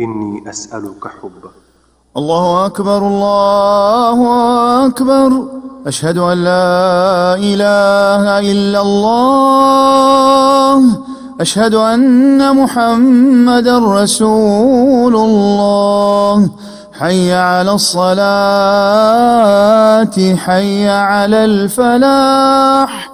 إني أسألك حبه الله أكبر الله أكبر. أشهد أن لا إله إلا الله. أشهد أن محمد رسول الله. حي على الصلاة حي على الفلاح.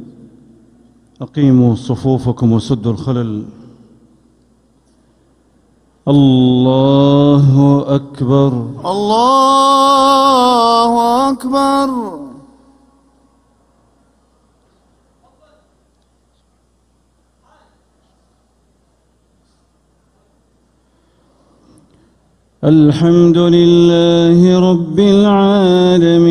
أقيموا صفوفكم وسدوا الخلل. الله أكبر. الله أكبر. الحمد لله رب العالمين.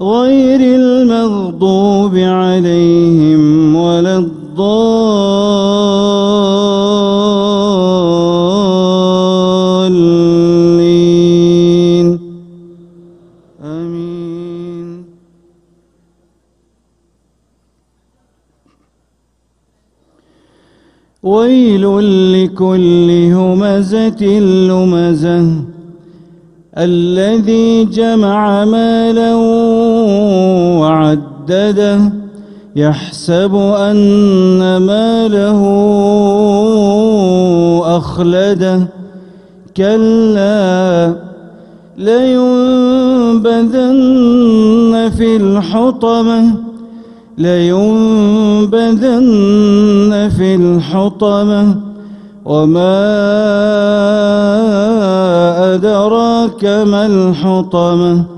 غير المغضوب عليهم ولا الضالين. آمين. ويل لكل همزة لمزة. الذي جمع مالا وعدده يحسب أن ماله أخلده. كلا لينبذن في الحطمة لينبذن في الحطمة. وما أدراك ما الحطمة؟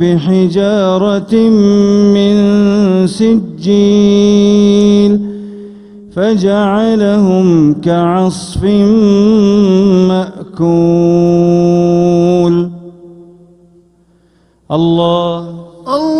بحجارة من سجيل فجعلهم كعصف مأكول. الله. الله.